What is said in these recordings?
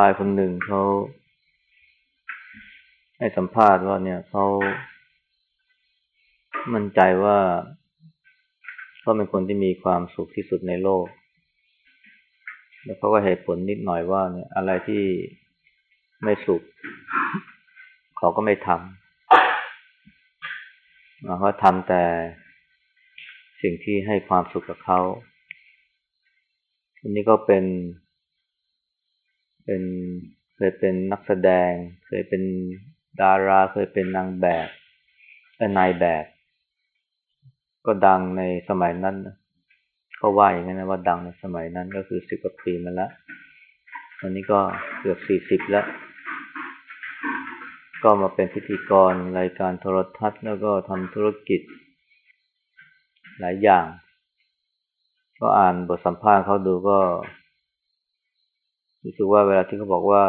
ชายคนหนึ่งเขาให้สัมภาษณ์ว่าเนี่ยเขามั่นใจว่าเขาเป็นคนที่มีความสุขที่สุดในโลก แล้วเขาก็เหตุผลนิดหน่อยว่าเนี่ยอะไรที่ไม่สุข เขาก็ไม่ทำเขาทำแต่สิ่งที่ให้ความสุขกับเขาอันนี้ก็เป็น เป็นเคยเป็นนักแสดง เคยเป็นดารา เคยเป็นนางแบบและนายแบบ ก็ดังในสมัยนั้นเขาว่าอย่างนั้นนะว่าดังในสมัยนั้นก็คือสิบกว่าปีมาแล้วตอนนี้ก็เกือบสี่สิบแล้ว ก็มาเป็นพิธีกรรายการโทรทัศน์แล้วก็ทำธุรกิจ หลายอย่าง ก็อ่านบทสัมภาษณ์เขาดูก็ รู้สึกว่าเวลาที่เขาบอกว่า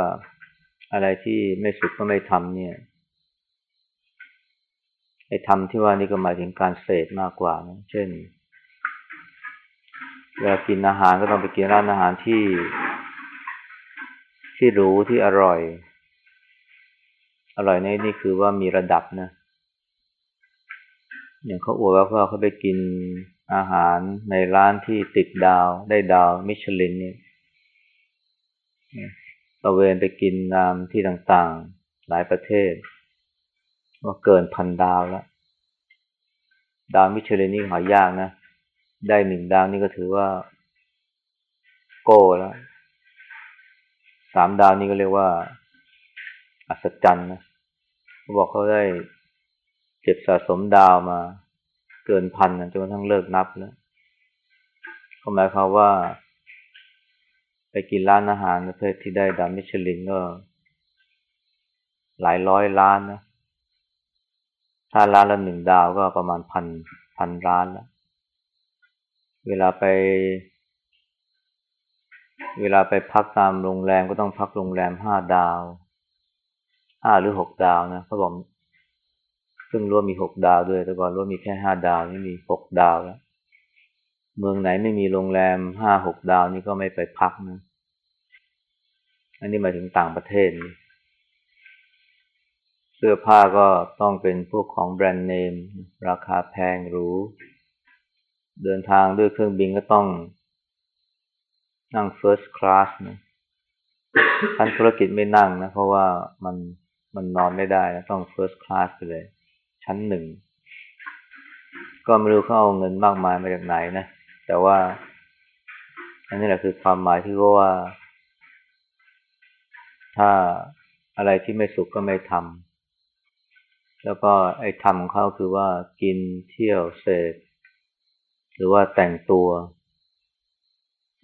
อะไรที่ไม่สุดก็ไม่ทำเนี่ยไอ้ทำที่ว่านี่ก็หมายถึงการเสพมากกว่านะเช่นเวลากินอาหารก็ต้องไปกินร้านอาหารที่ ที่รู้ที่อร่อย อร่อยในนี่คือว่ามีระดับนะอย่างเขาอวดว่าเขาไปกินอาหารในร้านที่ติดดาวได้ดาวมิชลินนี่ ตะเวนไปกินตามที่ต่างๆ หลายประเทศ ว่าเกินพันดาวแล้ว ดาวมิชลินนี่หายากนะ ได้หนึ่งดาวนี่ก็ถือว่า โก้แล้ว สามดาวนี่ก็เรียกว่า อัศจรรย์นะเขาบอกเขาได้เก็บสะสมดาวมา เกินพันจนกระทั่งเลิกนับแล้วก็หมายความว่า ไปกินร้านอาหารประเภทที่ได้ดาวมิชลินก็หลายร้อยล้านนะ ถ้าร้านละหนึ่งดาวก็ประมาณพันพันร้านแล้ว เวลาไป เวลาไปพักตามโรงแรมก็ต้องพักโรงแรมห้าดาว ห้าหรือหกดาวนะเขาบอกซึ่งรวมมีหกดาวด้วย แต่ก่อนรวมมีแค่ห้าดาว นี่มีหกดาวแล้ว เมืองไหนไม่มีโรงแรมห้าหกดาวนี่ก็ไม่ไปพักนะ อันนี้หมายถึงต่างประเทศ เสื้อผ้าก็ต้องเป็นพวกของแบรนด์เนม ราคาแพงหรู เดินทางด้วยเครื่องบินก็ต้อง นั่ง first class นะท่านธุรกิจไม่นั่งนะ เพราะว่ามันมันนอนไม่ได้นะต้อง first class ไปเลย ชั้นหนึ่ง ก็ไม่รู้เขาเอาเงินมากมายมาจากไหนนะ แต่ว่า อันนี้แหละคือความหมายที่ว่า ถ้าอะไรที่ไม่สุขก็ไม่ทำแล้วก็ไอ้ทำของเขาคือว่ากินเที่ยวเสพหรือว่าแต่งตัว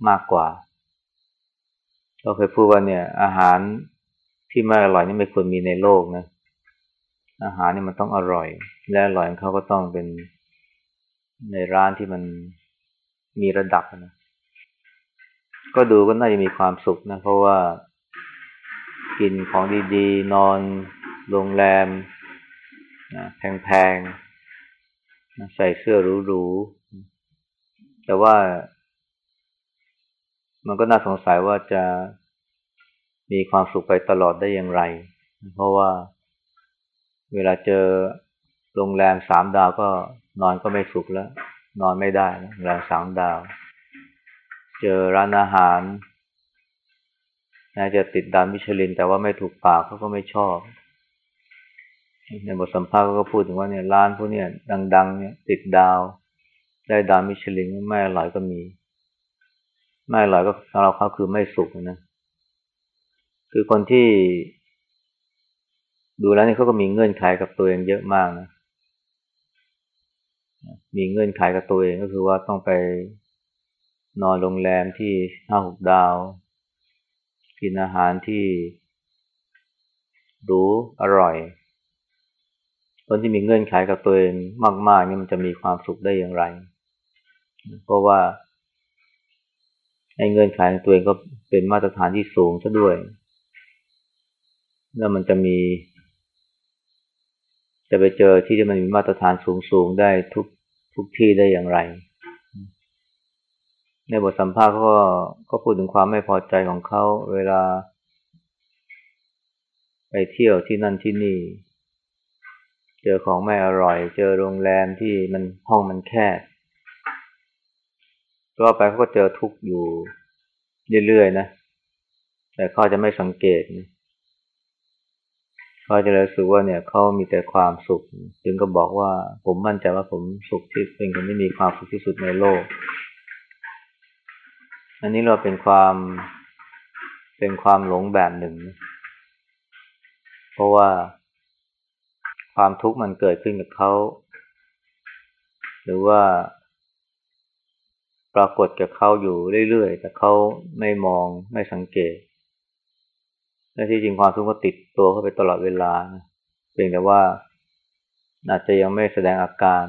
มากกว่าเราเคยพูดว่าเนี่ย อาหารที่ไม่อร่อยนี่ไม่ควรมีในโลกนะอาหารนี่มันต้องอร่อย และอร่อยเขาก็ต้องเป็นในร้านที่มัน มีระดับนะ ก็ดูก็น่าจะมีความสุขนะ เพราะว่ากินของดีๆ นอนโรงแรมนะแพงๆ ใส่เสื้อหรูๆ แต่ว่ามันก็น่าสงสัยว่าจะมีความสุขไปตลอดได้อย่างไร เพราะว่าเวลาเจอโรงแรมสามดาวก็นอนก็ไม่สุขแล้ว นอนไม่ได้โรงแรมสามดาว เจอร้านอาหารน่าจะติดดาวมิชลิน แต่ว่าไม่ถูกปากเขาก็ไม่ชอบ ในบทสัมภาษณ์ก็พูดถึงว่าเนี่ยร้านพวกเนี้ยดัง ๆ เนี่ย ติดดาว ได้ดาวมิชลินไม่อร่อยก็มี ไม่อร่อยก็สำหรับเขาคือไม่สุขนะคือคนที่ ดูแล้วนี่เขาก็มีเงื่อนไขกับตัวเองเยอะมากนะ มีเงื่อนไขกับตัวเองก็คือว่าต้องไปนอนโรงแรมที่ห้าหกดาว กินอาหารที่รู้อร่อยคนที่มีเงื่อนไขกับตัวเองมาก ๆ นี่มันจะมีความสุขได้อย่างไร เพราะว่าในเงื่อนไขของตัวเองก็เป็นมาตรฐานที่สูงซะด้วย แล้วมันจะมี จะไปเจอที่ที่มันมีมาตรฐานสูงๆได้ทุกทุกที่ได้อย่างไร ในบทสัมภาษณ์ก็ก็พูดถึงความไม่พอใจของเขาเวลา ไปเที่ยวที่นั่นที่นี่ เจอของไม่อร่อย เจอโรงแรมที่มันห้องมันแคบก็ไปเขาก็เจอทุกข์อยู่เรื่อยๆนะ แต่เขาจะไม่สังเกตนะ เขาจะรู้สึกว่าเนี่ยเขามีแต่ความสุข จึงก็บอกว่าผมมั่นใจว่าผมสุขที่เป็นคนที่มีความสุขที่สุดในโลก อันนี้เราเป็นความเป็นความหลงแบบหนึ่ง เพราะว่าความทุกข์มันเกิดขึ้นกับเขา หรือว่า ปรากฏกับเขาอยู่เรื่อยๆ แต่เขาไม่มองไม่สังเกตและที่จริงความทุกข์ก็ติด ตัวเข้าไปตลอดเวลาเพียงแต่ว่าอาจจะยังไม่แสดงอาการ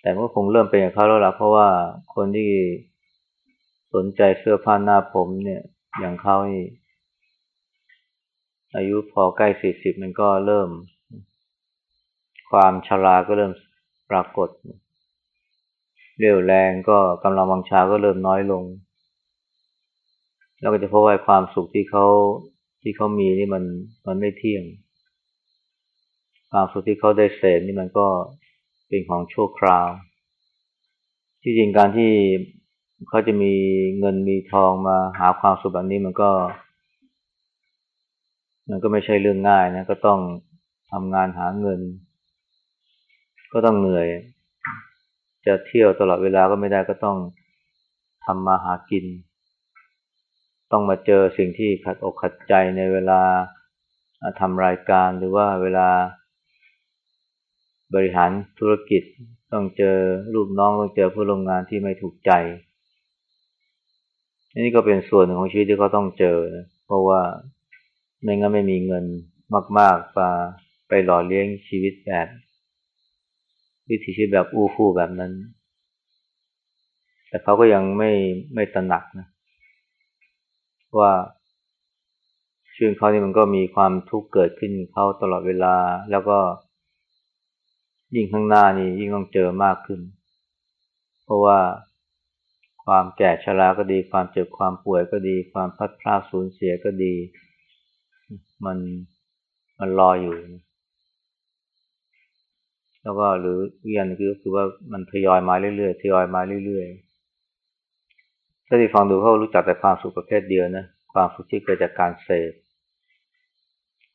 แต่ก็คงเริ่มเป็นอย่างเขาแล้วล่ะเพราะว่าคนที่สนใจเสื้อผ้าหน้าผมเนี่ย อย่างเขานี่อายุพอใกล้สี่สิบมันก็เริ่ม ความชราก็เริ่มปรากฏ เรี่ยวแรงก็กำลังวังชาก็เริ่มน้อยลง แล้วก็จะพบว่าความสุขที่เขา ที่เขามีนี่มันมันไม่เที่ยงความสุขที่เขาได้เสพนี่มันก็เป็นของชั่วคราว ที่จริงการที่เขาจะมีเงินมีทองมาหาความสุขแบบนี้มันก็ มันก็ไม่ใช่เรื่องง่ายนะ ก็ต้องทำงานหาเงิน ก็ต้องเหนื่อย จะเที่ยวตลอดเวลาก็ไม่ได้ก็ต้องทำมาหากิน ต้องมาเจอสิ่งที่ขัดอกขัดใจในเวลาทำรายการหรือว่าเวลา บริหารธุรกิจ ต้องเจอลูกน้องต้องเจอผู้ร่วมงานที่ไม่ถูกใจนี่ก็เป็นส่วนหนึ่งของชีวิตที่เขาต้องเจอนะเพราะว่าไม่งั้นไม่มีเงินมากๆมาไปหล่อเลี้ยงชีวิตแบบ วิถีชีวิตแบบอู้ฟู่แบบนั้น แต่เขาก็ยังไม่ไม่ตระหนักนะ ว่าชีวิตเขานี่มันก็มีความทุกข์เกิดขึ้นเขาตลอดเวลา แล้วก็ ยิ่งข้างหน้านี่ยิ่งต้องเจอมากขึ้น เพราะว่าความแก่ชราก็ดี ความเจ็บความป่วยก็ดี ความพัดพลาดสูญเสียก็ดี มันมันรออยู่ แล้วก็หรือเวียนคือคือว่ามันทยอยมาเรื่อยๆทยอยมาเรื่อยๆ ถ้าที่ฟังดูเขารู้จักแต่ความสุขประเภทเดียวนะ ความสุขที่เกิดจากการเสพ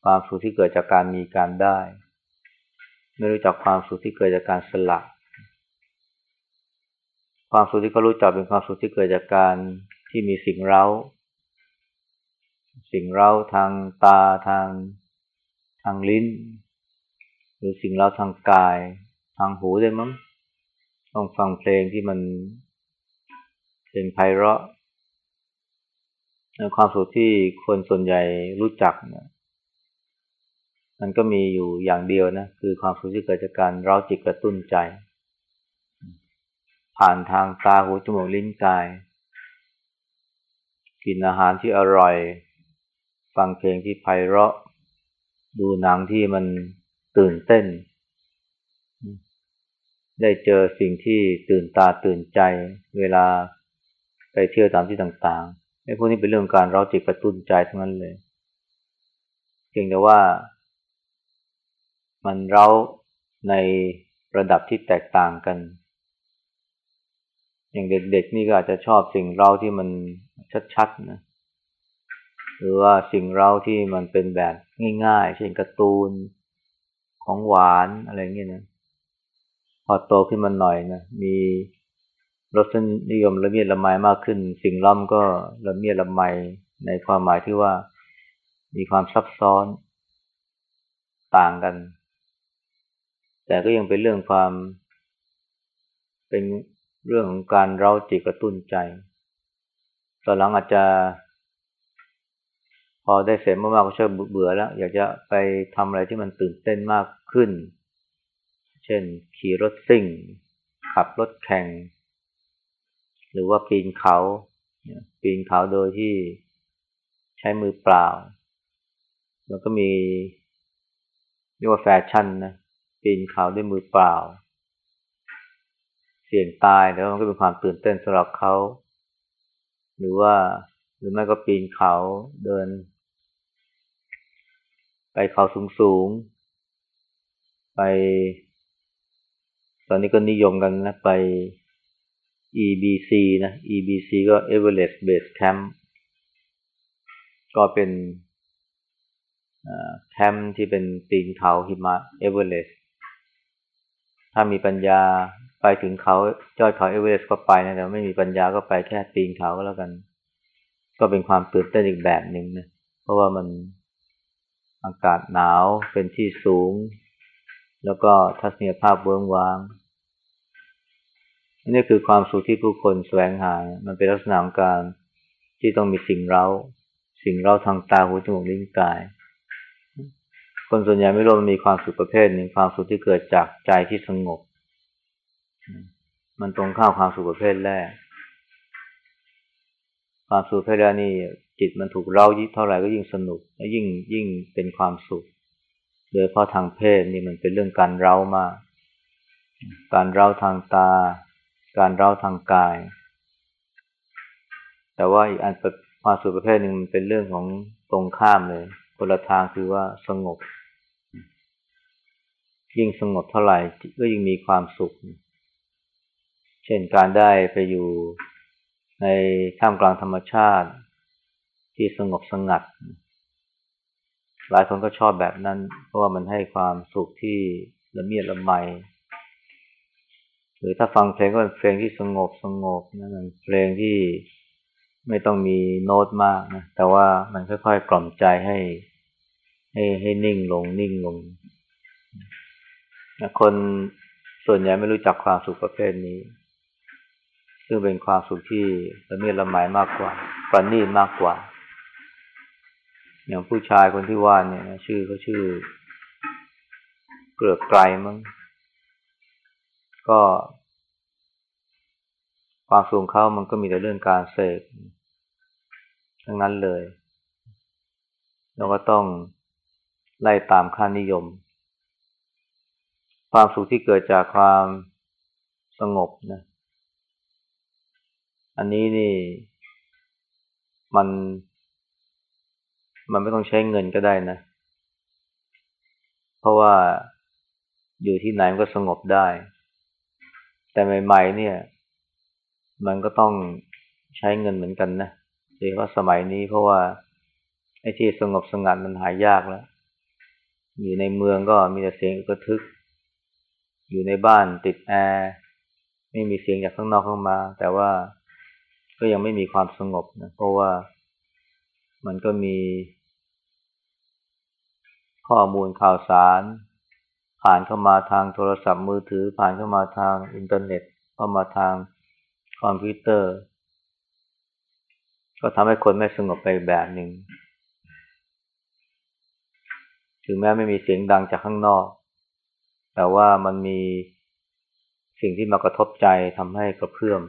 ความสุขที่เกิดจากการมีการได้ ไม่รู้จักความสุขที่เกิดจากการสละ ความสุขที่เขารู้จักเป็นความสุขที่เกิดจากการที่มีสิ่งเร้า สิ่งเร้าทางตาทางทางลิ้น หรือสิ่งเร้าทางกาย ทางหูได้มั้งต้องฟังเพลงที่มัน เพลงไพเราะความสุขที่คนส่วนใหญ่รู้จักเนี่ยมันก็มีอยู่อย่างเดียวนะ คือความสุขที่เกิดจากการเร้าจิตกระตุ้นใจ ผ่านทางตาหูจมูกลิ้นกาย กินอาหารที่อร่อย ฟังเพลงที่ไพเราะ ดูหนังที่มันตื่นเต้น ได้เจอสิ่งที่ตื่นตาตื่นใจ เวลา ไปเที่ยวตามที่ต่างๆไอ้พวกนี้เป็นเรื่องการเราจิตกระตุ้นใจทั้งนั้นเลยเพียงแต่ว่า มันเราในระดับที่แตกต่างกัน อย่างเด็กๆนี่ก็อาจจะชอบสิ่งเราที่มันชัดๆนะหรือว่าสิ่งเราที่มันเป็นแบบง่ายๆ เช่นการ์ตูนของหวานอะไรเงี้ยนะพอโตขึ้นมาหน่อยนะมี รสนิยมละเมียดละไมมากขึ้น สิ่งล้ำก็ละเมียดละไมในความหมายที่ว่ามีความซับซ้อนต่างกัน แต่ก็ยังเป็นเรื่องความ เป็นเรื่องของการเร้าจิตกระตุ้นใจตอนหลังอาจจะ พอได้เสร็จมากๆก็เชิญเบื่อแล้ว อยากจะไปทำอะไรที่มันตื่นเต้นมากขึ้น เช่น ขี่รถซิ่ง ขับรถแข่ง หรือว่าปีนเขา ปีนเขาโดยที่ใช้มือเปล่า แล้วก็มีเรียกว่าแฟชั่นนะปีนเขาด้วยมือเปล่า เสี่ยงตายแล้วมันก็เป็นความตื่นเต้นสำหรับเขา หรือว่าหรือไม่ก็ปีนเขาเดิน ไปเขาสูงสูงไป ตอนนี้ก็นิยมกันนะไป EBC นะ EBC ก็ Everest Base Camp ก็เป็นแคมป์ที่เป็นตีนเขาหิมะเอเวอเรสต์ถ้ามีปัญญาไปถึงเขายอดเขาเอเวอเรสต์ก็ไปนะแต่ไม่มีปัญญาก็ไปแค่ตีนเขาก็แล้วกัน ก็เป็นความตื่นเต้นอีกแบบหนึ่งนะเพราะว่ามันอากาศหนาวเป็นที่สูง แล้วก็ทัศนียภาพเบื้องวาง นี่คือความสุขที่ผู้คนแสวงหา มันเป็นลักษณะของการที่ต้องมีสิ่งเราสิ่งเราทางตาหูจมูกลิ้นกาย คนส่วนใหญ่ไม่รู้มันมีความสุขประเภทหนึ่งความสุขที่เกิดจากใจที่สงบ มันตรงข้ามความสุขประเภทแรก ความสุขประเภทแรกนี่จิตมันถูกเร้ายิ่งเท่าไหร่ก็ยิ่งสนุกและยิ่งยิ่งเป็นความสุขโดยเพราะทางเพศนี่มันเป็นเรื่องการเร้ามาก การเร้าทางตา การเร้าทางกาย แต่ว่าอีกอันความสุขประเภทหนึ่งมันเป็นเรื่องของตรงข้ามเลย คนละทางคือว่าสงบ ยิ่งสงบเท่าไหร่ก็ยิ่งมีความสุข เช่นการได้ไปอยู่ในท่ามกลางธรรมชาติ ที่สงบสงัด หลายคนก็ชอบแบบนั้น เพราะว่ามันให้ความสุขที่ละเมียดละไม รือถ้าฟังเพลงก็เป็นเพลงที่สงบสงบนะมันเพลงที่ไม่ต้องมีโน้ตมากนะแต่ว่ามันค่อยๆกล่อมใจให้ ให้ให้นิ่งลงนิ่งลงนะคนส่วนใหญ่ไม่รู้จักความสุขประเภทนี้ ซึ่งเป็นความสุขที่ละเมียดละไมมากกว่าประณีตมากกว่า อย่างผู้ชายคนที่ว่าเนี่ยชื่อเขาชื่อเกลือกไกลมั้ง ก็ ความสูงเขามันก็มีแต่เรื่องการเสกทั้งนั้นเลย เราก็ต้องไล่ตามค่านิยม ความสุขที่เกิดจากความสงบนะ อันนี้นี่ มัน มันไม่ต้องใช้เงินก็ได้นะ เพราะว่าอยู่ที่ไหนมันก็สงบได้ แต่ใหม่ๆเนี่ย มันก็ต้องใช้เงินเหมือนกันนะโดยเฉพาะสมัยนี้เพราะว่าไอ้ที่สงบสงัดมันหายากแล้ว อยู่ในเมืองก็มีแต่เสียงอึกทึก อยู่ในบ้านติดแอร์ไม่มีเสียงจากข้างนอกเข้ามา แต่ว่าก็ยังไม่มีความสงบนะเพราะว่ามันก็มีข้อมูลข่าวสาร ผ่านเข้ามาทางโทรศัพท์มือถือ ผ่านเข้ามาทางอินเทอร์เน็ตเข้ามาทางคอมพิวเตอร์ ก็ทำให้คนไม่สงบไปแบบหนึ่งถึงแม้ไม่มีเสียงดังจากข้างนอก แต่ว่ามันมีสิ่งที่มากระทบใจทำให้กระเพื่อม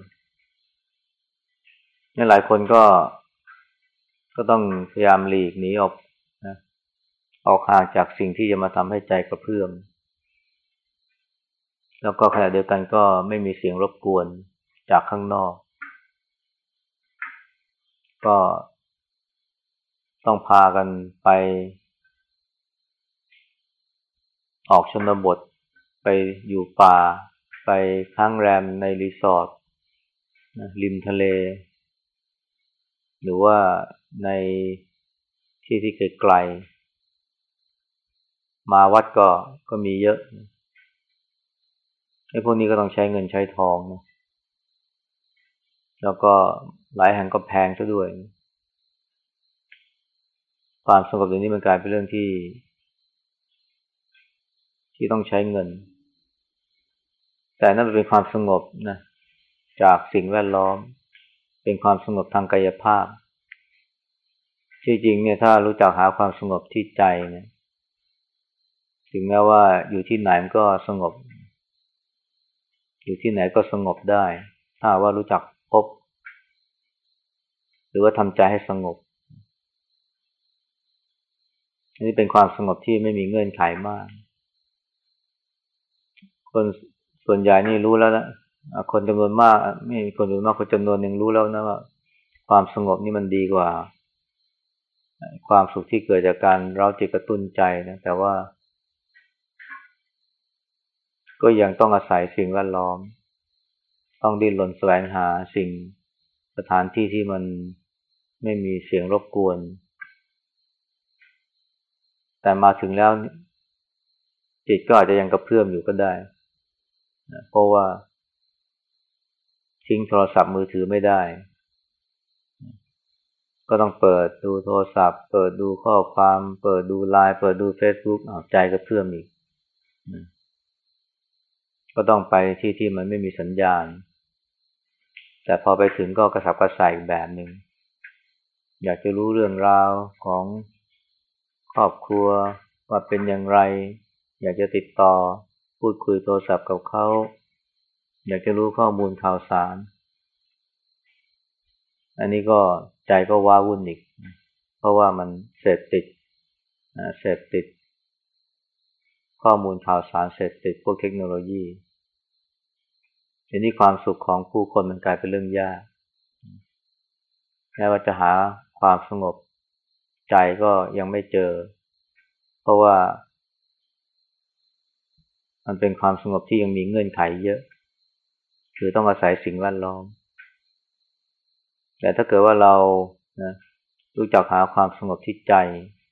นี่หลายคนก็ก็ต้องพยายามหลีกหนีออกนะออกห่างจากสิ่งที่จะมาทำให้ใจกระเพื่อม แล้วก็ขณะเดียวกันก็ไม่มีเสียงรบกวนจากข้างนอก ก็ต้องพากันไป ออกชนบท ไปอยู่ป่า ไปค้างแรมในรีสอร์ทริมทะเล หรือว่าในที่ที่ไกลๆมาวัดก็ก็มีเยอะ ไอ้พวกนี้ก็ต้องใช้เงินใช้ทองนะแล้วก็หลายแห่งก็แพงซะด้วย ความสงบอย่างนี้มันกลายเป็นเรื่องที่ ที่ต้องใช้เงิน แต่นั่นเป็นความสงบนะจากสิ่งแวดล้อม เป็นความสงบทางกายภาพ ที่จริงเนี่ยถ้ารู้จักหาความสงบที่ใจเนี่ย ถึงแม้ว่าอยู่ที่ไหนมันก็สงบ อยู่ที่ไหนก็สงบได้ ถ้าว่ารู้จักพบ หรือว่าทำใจให้สงบอันนี้เป็นความสงบที่ไม่มีเงื่อนไขมาก คนส่วนใหญ่นี่รู้แล้วนะคนจำนวนมาก ไม่มีคนจำนวนมากคนจำนวนหนึ่งรู้แล้วนะว่า ความสงบนี่มันดีกว่า ความสุขที่เกิดจากการเราจิตกระตุ้นใจนะ แต่ว่า ก็ยังต้องอาศัยสิ่งแวดล้อม ต้องดิ้นรนแสวงหาสิ่งสถานที่ที่มันไม่มีเสียงรบกวน แต่มาถึงแล้ว จิตก็อาจจะยังกระเพื่อมอยู่ก็ได้นะเพราะว่าทิ้งโทรศัพท์มือถือไม่ได้ ก็ต้องเปิดดูโทรศัพท์ เปิดดูข้อความ เปิดดูไลน์เปิดดูเฟซบุ๊กเอ้าใจกระเพื่อมอีก ก็ต้องไปที่ที่มันไม่มีสัญญาณ แต่พอไปถึงก็กระสับกระส่ายแบบหนึ่ง อยากจะรู้เรื่องราวของครอบครัวว่าเป็นอย่างไร อยากจะติดต่อพูดคุยโทรศัพท์กับเขา อยากจะรู้ข้อมูลข่าวสาร อันนี้ก็ใจก็ว้าวุ่นอีก เพราะว่ามันเสพติดเสพติด ข้อมูลข่าวสารเสพติดพวกเทคโนโลยี ทีนี้ความสุขของผู้คนมันกลายเป็นเรื่องยากแม้ว่าจะหาความสงบใจก็ยังไม่เจอ เพราะว่า มันเป็นความสงบที่ยังมีเงื่อนไขเยอะ คือต้องอาศัยสิ่งแวดล้อม แต่ถ้าเกิดว่าเรานะรู้จักหาความสงบที่ใจ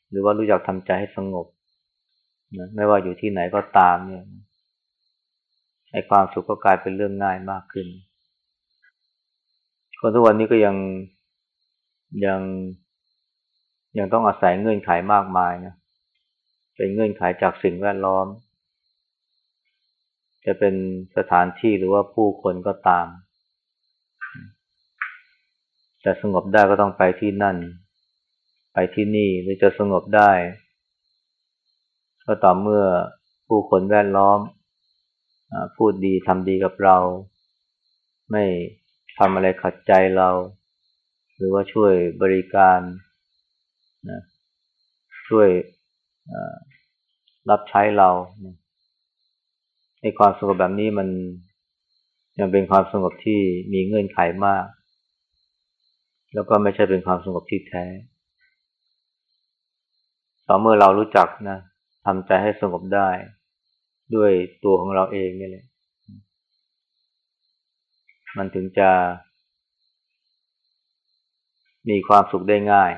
หรือว่ารู้จักทำใจให้สงบนะไม่ว่าอยู่ที่ไหนก็ตามเนี่ย ไอ้ความสุขก็กลายเป็นเรื่องง่ายมากขึ้นคนทุกวันนี้ก็ยังยังยังต้องอาศัยเงื่อนไขมากมายนะเป็นเงื่อนไขจากสิ่งแวดล้อม จะเป็นสถานที่หรือว่าผู้คนก็ตาม จะสงบได้ก็ต้องไปที่นั่น ไปที่นี่หรือจะสงบได้ ก็ต่อเมื่อผู้คนแวดล้อม พูดดีทำดีกับเรา ไม่ทำอะไรขัดใจเรา หรือว่าช่วยบริการนะช่วยรับใช้เราในความสงบแบบนี้มันยังเป็นความสงบที่มีเงื่อนไขมาก แล้วก็ไม่ใช่เป็นความสงบที่แท้ต่อเมื่อเรารู้จักนะทำใจให้สงบได้ ด้วยตัวของเราเองนี่แหละมันถึงจะ มีความสุขได้ง่าย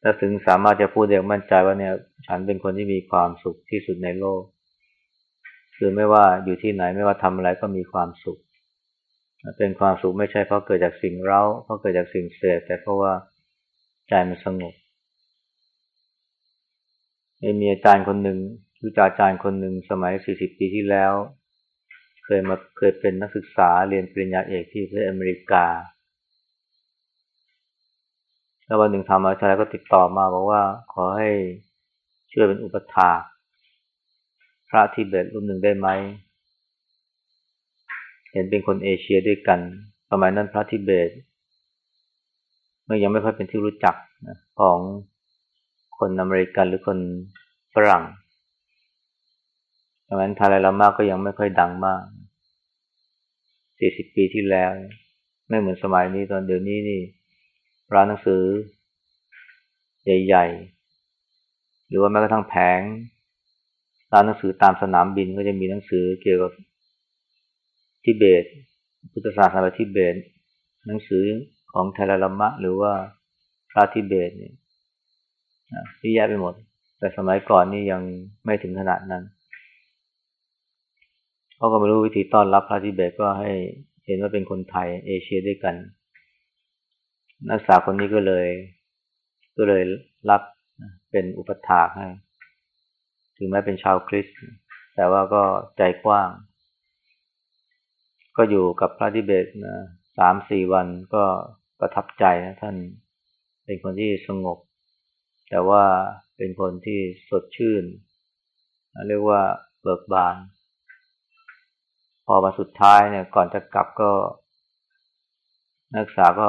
และถึงสามารถจะพูดอย่างมั่นใจว่าเนี่ย ฉันเป็นคนที่มีความสุขที่สุดในโลก คือไม่ว่าอยู่ที่ไหนไม่ว่าทำอะไรก็มีความสุข เป็นความสุขไม่ใช่เพราะเกิดจากสิ่งเร้าเพราะเกิดจากสิ่งเสียแต่เพราะว่าใจมันสงบมีอาจารย์คนหนึ่ง รู้จักอาจารย์คนหนึ่งสมัยสี่สิบปีที่แล้ว เคยมาเคยเป็นนักศึกษาเรียนปริญญาเอกที่ประเทศอเมริกา แล้ววันหนึ่งทำอาจารย์ก็ติดต่อมาบอกว่าขอให้ช่วยเป็นอุปถากพระทิเบตรูปหนึ่งได้ไหม เห็นเป็นคนเอเชียด้วยกัน สมัยนั้นพระทิเบตมันยังไม่ค่อยเป็นที่รู้จักของคนอเมริกันหรือคนฝรั่ง สมัยนั้นทาลายลามาก็ยังไม่ค่อยดังมากสี่สิบปีที่แล้ว ไม่เหมือนสมัยนี้ตอนเดี๋ยวนี้นี่ ร้านหนังสือ ใหญ่ ๆ หรือว่าแม้กระทั่งแผงร้านหนังสือตามสนามบินก็จะมีหนังสือเกี่ยวกับทิเบต พุทธศาสนาทิเบต หนังสือของเทราลามะ หรือว่าพระทิเบตเนี่ยที่แยกไปหมด แต่สมัยก่อนนี่ยังไม่ถึงขนาดนั้น เขาก็ไม่รู้วิธีต้อนรับพระทิเบตก็ให้เห็นว่าเป็นคนไทยเอเชียด้วยกัน นักศึกษาคนนี้ก็เลย ก็เลยรับเป็นอุปถากให้ ถึงแม้เป็นชาวคริสต์แต่ว่าก็ใจกว้าง ก็อยู่กับพระทิเบตนะสามสี่วันก็ประทับใจนะท่านเป็นคนที่สงบ แต่ว่าเป็นคนที่สดชื่น เรียกว่าเบิกบาน อมาสุดท้ายเนี่ย ก่อนจะกลับก็ นักศึกษาก็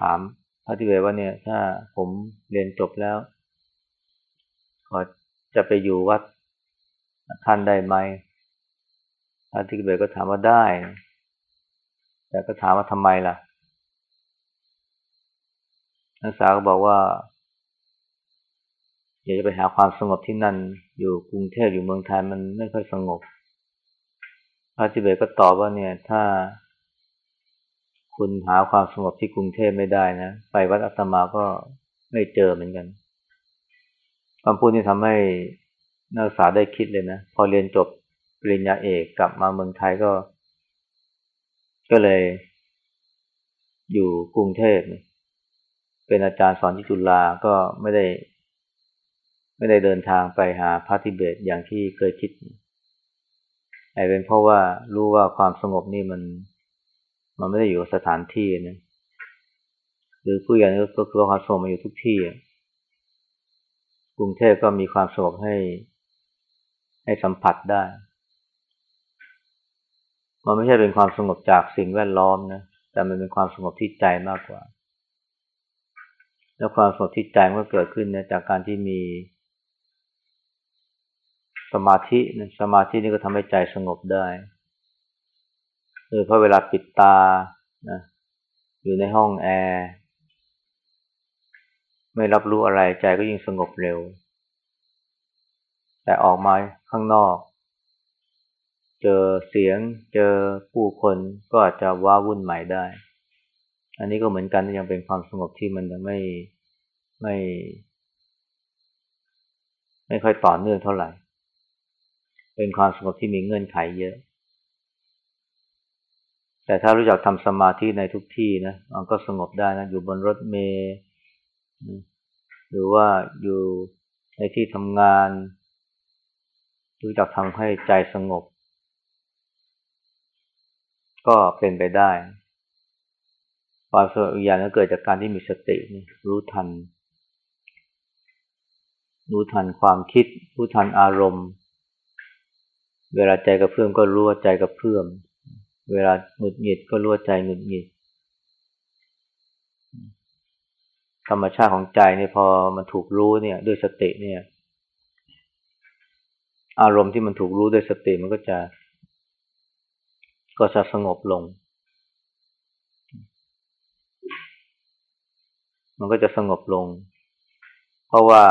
ถามพระทิเบตว่าเนี่ย ถ้าผมเรียนจบแล้ว ขอจะไปอยู่วัดท่านได้ไหมพระทิเบก็ถามว่าได้ แต่ก็ถามว่าทำไมล่ะ นักศึกษาก็บอกว่าอยากจะไปหาความสงบที่นั่น อยู่กรุงเทพอยู่เมืองไทยมันไม่ค่อยสงบ พระทิเบตก็ตอบว่าเนี่ย ถ้า คุณหาความสงบที่กรุงเทพไม่ได้นะไปวัดอัตมาก็ไม่เจอเหมือนกันคำพูดนี้ทำให้นักศึกษาได้คิดเลยนะ พอเรียนจบปริญญาเอกกลับมาเมืองไทยก็ ก็เลย อยู่กรุงเทพเป็นอาจารย์สอนที่จุฬาก็ไม่ได้ ไม่ได้เดินทางไปหาพระทิเบตอย่างที่เคยคิด แต่เป็นเพราะว่ารู้ว่าความสงบนี่มัน มันไม่ได้อยู่สถานที่นะหรือผู้ใหญ่ก็คือความสงบมาอยู่ทุกที่กรุงเทพก็มีความสงบให้ ให้สัมผัสได้ มันไม่ใช่เป็นความสงบจากสิ่งแวดล้อมนะแต่มันเป็นความสงบที่ใจมากกว่า แล้วความสงบที่ใจมันก็เกิดขึ้นนะจากการที่มี สมาธินะสมาธินี่ก็ทำให้ใจสงบได้เออเพราะเวลาปิดตานะอยู่ในห้องแอร์ไม่รับรู้อะไรใจก็ยิ่งสงบเร็ว แต่ออกมาข้างนอก เจอเสียง เจอผู้คนก็อาจจะว้าวุ่นใหม่ได้ อันนี้ก็เหมือนกันยังเป็นความสงบที่มันยังไม่ไม่ ไม่ค่อยต่อเนื่องเท่าไหร่ เป็นความสงบที่มีเงื่อนไขเยอะ แต่ถ้ารู้จักทำสมาธิในทุกที่นะมันก็สงบได้นะ อยู่บนรถเมล์หรือว่าอยู่ในที่ทำงาน รู้จักทำให้ใจสงบ ก็เป็นไปได้ความสงบอีกอย่างก็เกิดจากการที่มีสตินี่รู้ทัน รู้ทันความคิด รู้ทันอารมณ์ เวลาใจกระเพื่อมก็รู้ว่าใจกระเพื่อม เวลาหงุดหงิดก็รู้ใจหงุดหงิด ธรรมชาติของใจเนี่ยพอมันถูกรู้เนี่ย ด้วยสติเนี่ย อารมณ์ที่มันถูกรู้ด้วยสติมันก็จะ ก็จะสงบลง มันก็จะสงบลง เพราะว่า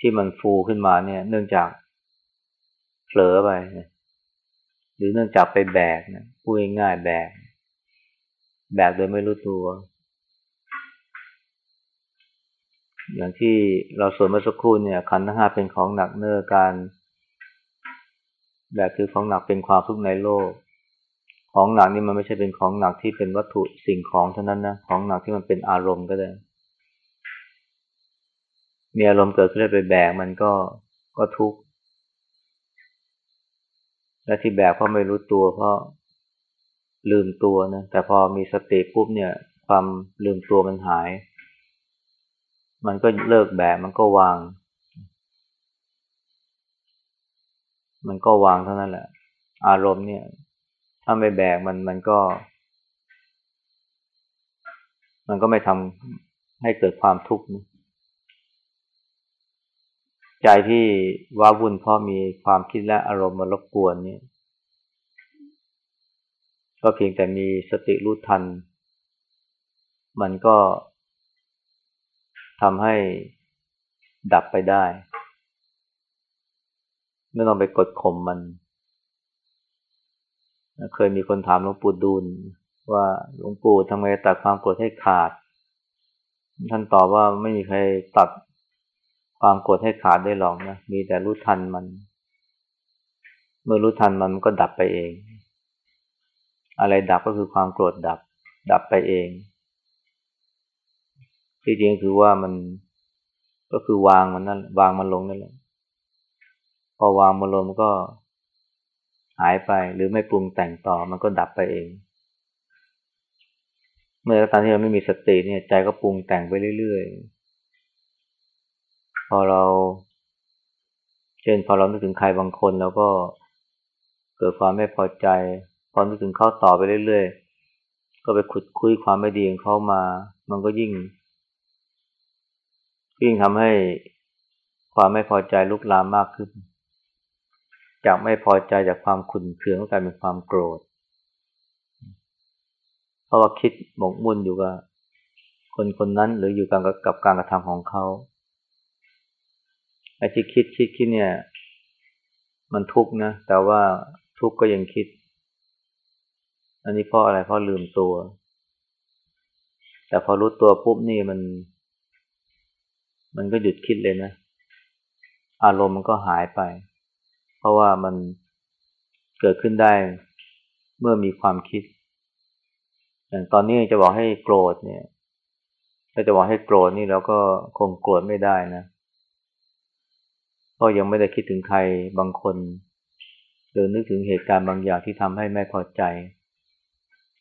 ที่มันฟูขึ้นมาเนี่ย เนื่องจาก ลอไป หรือเนื่องจากไปแบกนะพูดง่ายๆแบก แบกโดยไม่รู้ตัว อย่างที่เราสวนมาสักครู่เนี่ย ขันธ์ทั้งห้าเป็นของหนักเนื้อการ แบกคือของหนักเป็นความทุกข์ในโลก ของหนักนี่มันไม่ใช่เป็นของหนักที่เป็นวัตถุสิ่งของเท่านั้นนะของหนักที่มันเป็นอารมณ์ก็ได้มีอารมณ์เกิดขึ้นไปแบกมันก็ก็ทุกข์ และที่แบกเพราะไม่รู้ตัวเพราะลืมตัวนะ แต่พอมีสติปุ๊บเนี่ย ความลืมตัวมันหาย มันก็เลิกแบกมันก็วาง มันก็วางเท่านั้นแหละ อารมณ์เนี่ย ถ้าไม่แบกมันมันก็ มันก็ไม่ทำให้เกิดความทุกข์นะ ใจที่ว้าวุ่นเพราะมีความคิดและอารมณ์มารบกวนเนี่ย ก็เพียงแต่มีสติรู้ทัน มันก็ทำให้ดับไปได้ ไม่ต้องไปกดข่มมัน เคยมีคนถามหลวงปู่ดูลว่าหลวงปู่ทำไมตัดความโกรธให้ขาด ท่านตอบว่าไม่มีใครตัด ความโกรธให้ขาดได้หรอกนะ มีแต่รู้ทันมัน เมื่อรู้ทันมันมันก็ดับไปเอง อะไรดับก็คือความโกรธดับ ดับไปเอง ที่จริงคือว่ามันก็คือวางมันนั่นวางมันลงนั่นแหละ พอวางมันลงมันก็หายไปหรือไม่ปรุงแต่งต่อมันก็ดับไปเอง เมื่อตอนที่เราไม่มีสติเนี่ยใจก็ปรุงแต่งไปเรื่อยๆ พอเรา เช่น พอเรานึกถึงใครบางคนแล้วก็เกิดความไม่พอใจ พอนึกถึงเขาต่อไปเรื่อยๆ ก็ไปขุดคุยความไม่ดีของเขามา มันก็ยิ่ง ยิ่งทำให้ความไม่พอใจลุกลามมากขึ้น จากไม่พอใจจากความขุ่นเคืองก็กลายเป็นความโกรธ เพราะว่าคิดหมกมุ่นอยู่กับคนคนนั้นหรืออยู่กับกับการกระทำของเขา ไอ้ที่คิดคิดคิดเนี่ย มันทุกข์นะ แต่ว่าทุกข์ก็ยังคิด อันนี้เพราะอะไรเพราะลืมตัว แต่พอรู้ตัวปุ๊บนี่มัน มันก็หยุดคิดเลยนะ อารมณ์มันก็หายไป เพราะว่ามันเกิดขึ้นได้เมื่อมีความคิด อย่างตอนนี้จะบอกให้โกรธเนี่ย ถ้าจะบอกให้โกรธนี่เราก็คงโกรธไม่ได้นะเพราะยังไม่ได้คิดถึงใครบางคน หรือนึกถึงเหตุการณ์บางอย่างที่ทำให้ไม่พอใจ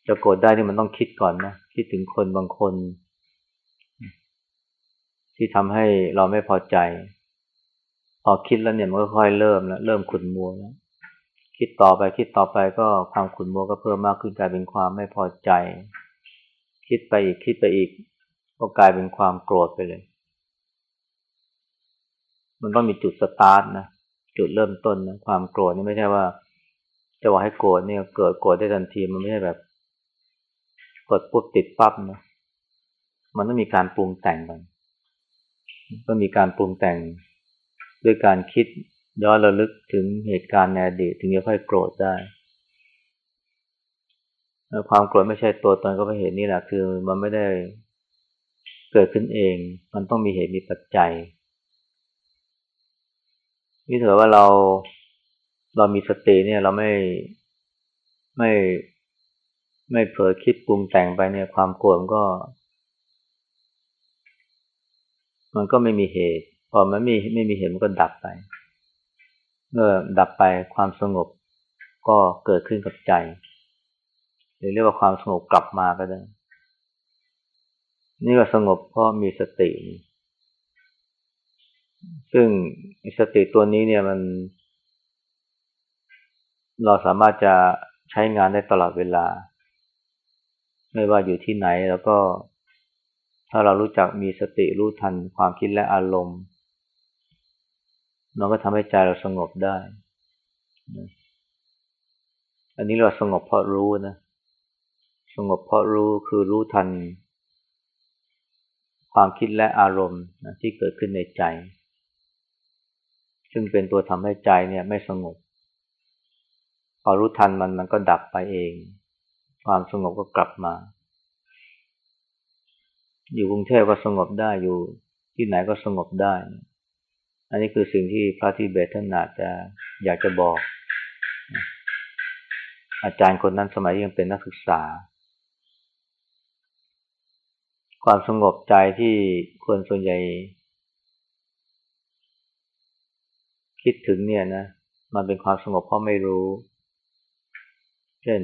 จะโกรธได้ที่มันต้องคิดก่อนนะ คิดถึงคนบางคน ที่ทำให้เราไม่พอใจ พอคิดแล้วเนี่ยมันก็ค่อยเริ่มแล้วเริ่มขุนมัวแล้วคิดต่อไปคิดต่อไปก็ความขุนมัวก็เพิ่มมากขึ้นกลายเป็นความไม่พอใจ คิดไปอีกคิดไปอีก ก็กลายเป็นความโกรธไปเลย มันต้องมีจุดสตาร์ทนะจุดเริ่มต้นนะความโกรธนี่ไม่ใช่ว่า จะว่าให้โกรธเนี่ยเกิดโกรธได้ทันทีมันไม่ใช่แบบกดปุ๊บติดปั๊บนะมันต้องมีการปรุงแต่งก่อนต้องมีการปรุงแต่งด้วยการคิดย้อนระลึกถึงเหตุการณ์ในอดีตถึงจะค่อยโกรธได้ความโกรธไม่ใช่ตัวตนก็เพราะเหตุนี้แหละคือ มันไม่ได้เกิดขึ้นเอง มันต้องมีเหตุมีปัจจัย นี่ถือว่าเราเรามีสติเนี่ย เราไม่ไม่ไม่เผลอคิดปรุงแต่งไปเนี่ยความโกรธก็ มันก็ไม่มีเหตุ พอมันไม่ไม่มีเหตุมันก็ดับไป เมื่อดับไปความสงบก็เกิดขึ้นกับใจหรือเรียกว่าความสงบกลับมาก็ได้ นี่ก็สงบเพราะมีสติ ซึ่งสติตัวนี้เนี่ยมัน เราสามารถจะใช้งานได้ตลอดเวลา ไม่ว่าอยู่ที่ไหนแล้วก็ ถ้าเรารู้จักมีสติรู้ทันความคิดและอารมณ์มันก็ทำให้ใจเราสงบได้ อันนี้เราสงบเพราะรู้นะ สงบเพราะรู้คือรู้ทัน ความคิดและอารมณ์ที่เกิดขึ้นในใจ ซึ่งเป็นตัวทำให้ใจเนี่ยไม่สงบ พอรู้ทันมันมันก็ดับไปเอง ความสงบก็กลับมา อยู่กรุงเทพก็สงบได้อยู่ที่ไหนก็สงบได้ อันนี้คือสิ่งที่พระที่เบตท่านอาจจะอยากจะบอก อาจารย์คนนั้นสมัยยังเป็นนักศึกษา ความสงบใจที่คนส่วนใหญ่ คิดถึงเนี่ยนะ มันเป็นความสงบเพราะไม่รู้ เช่น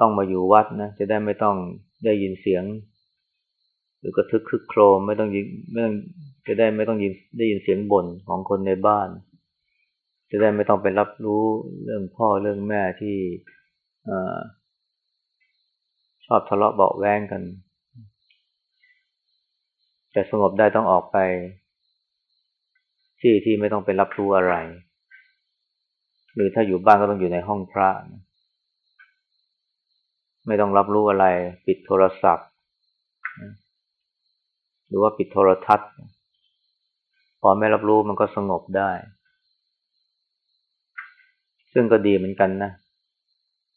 ต้องมาอยู่วัดนะ จะได้ไม่ต้องได้ยินเสียง หรือกระทึกคึกโครมไม่ต้องยินไม่ต้องจะได้ไม่ต้องยินได้ยินเสียงบ่นของคนในบ้าน จะได้ไม่ต้องไปรับรู้เรื่องพ่อเรื่องแม่ที่ชอบทะเลาะเบาแวงกัน แต่สงบได้ต้องออกไป ที่ที่ไม่ต้องไปรับรู้อะไร หรือถ้าอยู่บ้านก็ต้องอยู่ในห้องพระ ไม่ต้องรับรู้อะไร ปิดโทรศัพท์ หรือว่าปิดโทรทัศน์ พอไม่รับรู้มันก็สงบได้ ซึ่งก็ดีเหมือนกันนะ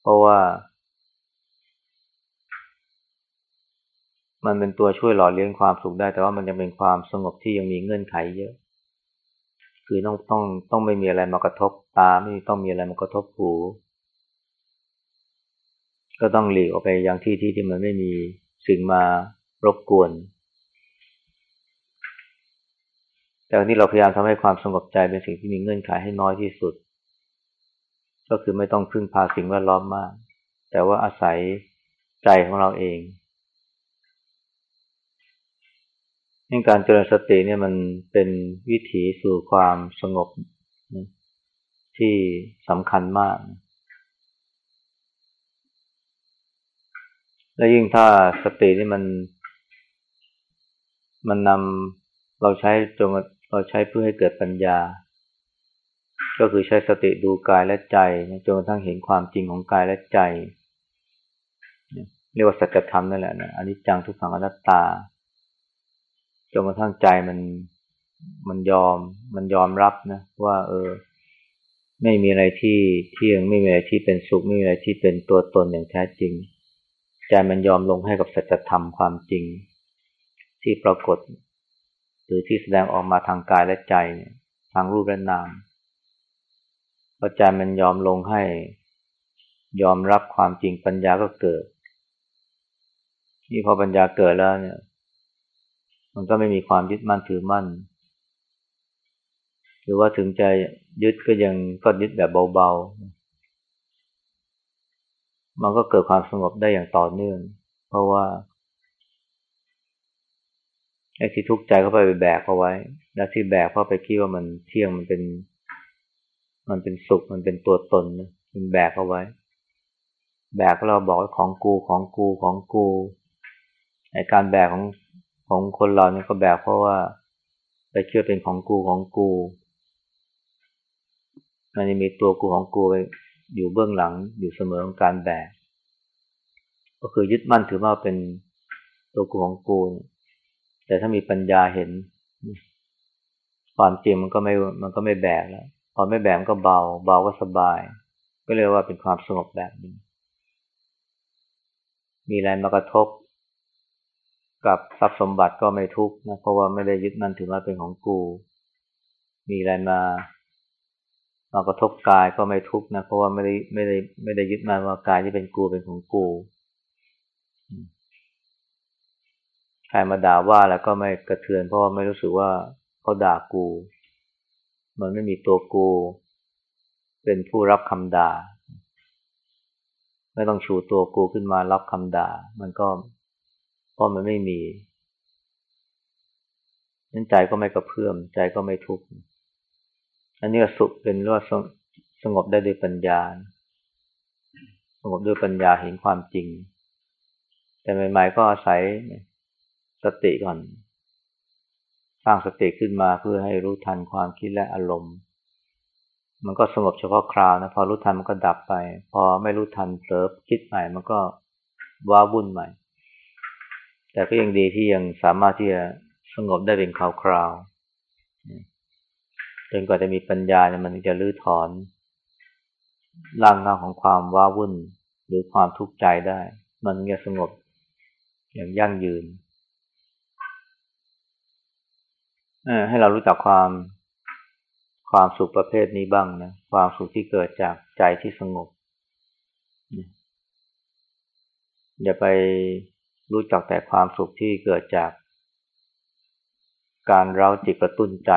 เพราะว่า มันเป็นตัวช่วยหล่อเลี้ยงความสุขได้ แต่ว่ามันยังเป็นความสงบที่ยังมีเงื่อนไขเยอะ คือต้องต้องต้องไม่มีอะไรมากระทบตาไม่ต้องมีอะไรมากระทบหู ก็ต้องหลีกออกไปยังที่ที่ที่มันไม่มีสิ่งมารบกวน แต่วันนี้เราพยายามทำให้ความสงบใจเป็นสิ่งที่มีเงื่อนไขให้น้อยที่สุด ก็คือไม่ต้องพึ่งพาสิ่งแวดล้อมมาก แต่ว่าอาศัยใจของเราเองในการเจริญสติเนี่ยมันเป็นวิถีสู่ความสงบที่สำคัญมาก และยิ่งถ้าสตินี่มัน มันนำเราใช้จนเราใช้เพื่อให้เกิดปัญญา ก็คือใช้สติดูกายและใจจนกระทั่งเห็นความจริงของกายและใจ เรียกว่าสัจธรรมนั่นแหละนะอนิจจังทุกขังอนัตตา จนกระทั่งใจมันมันยอม มันยอมรับนะ ว่า เออ ไม่มีอะไรที่เที่ยงไม่มีอะไรที่เป็นสุขไม่มีอะไรที่เป็นตัวตนอย่างแท้จริง ใจมันยอมลงให้กับสัจธรรมความจริง ที่ปรากฏ หรือที่แสดงออกมาทางกายและใจเนี่ยทางรูปและนามพอใจมันยอมลงให้ ยอมรับความจริงปัญญาก็เกิด นี่พอปัญญาเกิดแล้วเนี่ย มันก็ไม่มีความยึดมั่นถือมั่น หรือว่าถึงใจยึดก็ยังก็ยึดแบบเบาๆ มันก็เกิดความสงบได้อย่างต่อเนื่อง เพราะว่าไอ้ที่ทุกข์ใจเข้าไปแบกเอาไว้ และที่แบกเพราไปคิดว่ามันเที่ยงมันเป็น มันเป็นสุขมันเป็นตัวตนมันแบกเอาไว้ แบกเราบอกของกูของกูของกูไอ้การแบกของ ของคนเราเนี่ยก็แบกเพราะว่าไปเชื่อเป็นของกูของกูมันจะมีตัวกูของกูอยู่เบื้องหลังอยู่เสมอของการแบก ก็คือยึดมั่นถือว่าเป็นตัวกูของกู แต่ถ้ามีปัญญาเห็น ความจริงมันก็ไม่ มันก็ไม่แบกแล้ว พอไม่แบกก็เบา เบาก็สบาย ก็เรียกว่าเป็นความสงบแบบนึงมีอะไรมากระทบ กับทรัพย์สมบัติก็ไม่ทุกข์นะเพราะว่าไม่ได้ยึดมั่นถือว่าเป็นของกู มีอะไรมามากระทบกายก็ไม่ทุกข์นะเพราะว่าไม่ได้ไม่ได้ไม่ได้ยึดมั่นว่ากายที่เป็นกูเป็นของกูใครมาด่าว่าแล้วก็ไม่กระเทือน เพราะว่าไม่รู้สึกว่าเขาด่ากู มันไม่มีตัวกู เป็นผู้รับคำด่า ไม่ต้องชูตัวกูขึ้นมารับคำด่า มันก็ เพราะมันไม่มีนั้นใจก็ไม่กระเพื่อม ใจก็ไม่ทุกข์ อันนี้ก็สุขเป็นว่าสงบได้ด้วยปัญญา สงบด้วยปัญญาเห็นความจริง แต่ใหม่ๆก็อาศัยสติก่อน สร้างสติขึ้นมาเพื่อให้รู้ทันความคิดและอารมณ์ มันก็สงบเฉพาะคราวนะ พอรู้ทันมันก็ดับไป พอไม่รู้ทันเผลอคิดใหม่ มันก็ว้าวุ่นใหม่ แต่ก็ยังดีที่ยังสามารถที่จะสงบได้เป็นคราวๆจนกว่าจะมีปัญญาเนี่ยมันจะลื้อถอนร่างเงาของความว้าวุ่นหรือความทุกข์ใจได้ มันจะสงบอย่างยั่งยืนให้เรารู้จักความความสุขประเภทนี้บ้างนะ ความสุขที่เกิดจากใจที่สงบ อย่าไป รู้จักแต่ความสุขที่เกิดจาก การเร้าจิตกระตุ้นใจ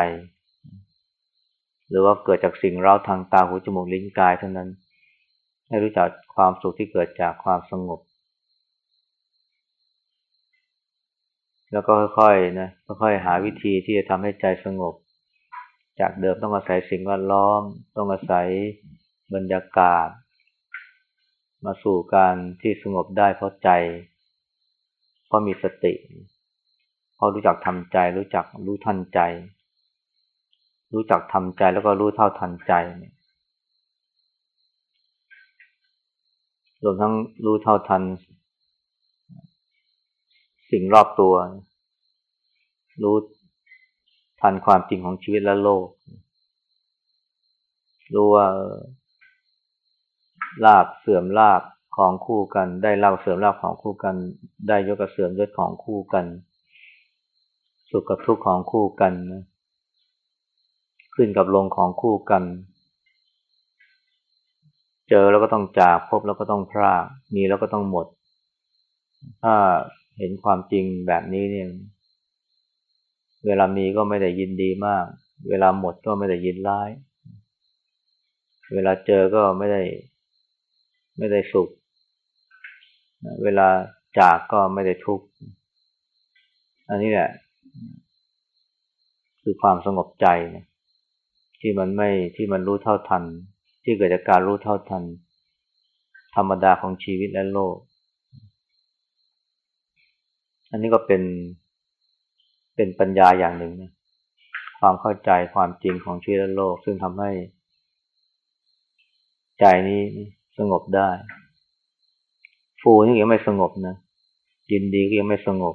หรือว่าเกิดจากสิ่งเร้าทางตาหูจมูกลิ้นกายเท่านั้น ให้รู้จักความสุขที่เกิดจากความสงบ แล้วก็ค่อยๆนะค่อยๆหาวิธีที่จะทำให้ใจสงบ จากเดิมต้องอาศัยสิ่งแวดล้อม ต้องอาศัยบรรยากาศ มาสู่การที่สงบได้เพราะใจ พราะมีสติพอรู้จักทำใจ รู้จักรู้ทันใจ รู้จักทำใจแล้วก็รู้เท่าทันใจเนี่ยรวมทั้งรู้เท่าทัน สิ่งรอบตัว รู้ทันความจริงของชีวิตและโลก รู้ว่าลาบเสื่อมลาบ ของคู่กัน ได้เล่าเสริมเล่าของคู่กัน ได้ยกกระเสริมยศของคู่กัน สุขกับทุกข์ของคู่กันนะขึ้นกับลงของคู่กัน เจอแล้วก็ต้องจากพบแล้วก็ต้องพรากมีแล้วก็ต้องหมด ถ้าเห็นความจริงแบบนี้เนี่ย เวลามีก็ไม่ได้ยินดีมาก เวลาหมดก็ไม่ได้ยินร้าย เวลาเจอก็ไม่ได้ ไม่ได้สุข เวลาจากก็ไม่ได้ทุกข์ อันนี้แหละ คือความสงบใจนะที่มันไม่ที่มันรู้เท่าทัน ที่เกิดจากการรู้เท่าทัน ธรรมดาของชีวิตและโลก อันนี้ก็เป็นเป็นปัญญาอย่างหนึ่งนะความเข้าใจความจริงของชีวิตและโลก ซึ่งทำให้ใจนี้สงบได้ ฟูนี่ยังไม่สงบนะ ยินดีก็ยังไม่สงบ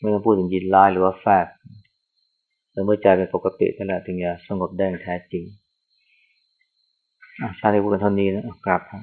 ไม่ต้องพูดถึงยินร้ายหรือว่าแฟบเมื่อใจเป็นปกตินั่นแหละถึงจะสงบได้แท้จริงชาติพูดกันเท่านี้นะกราบครับ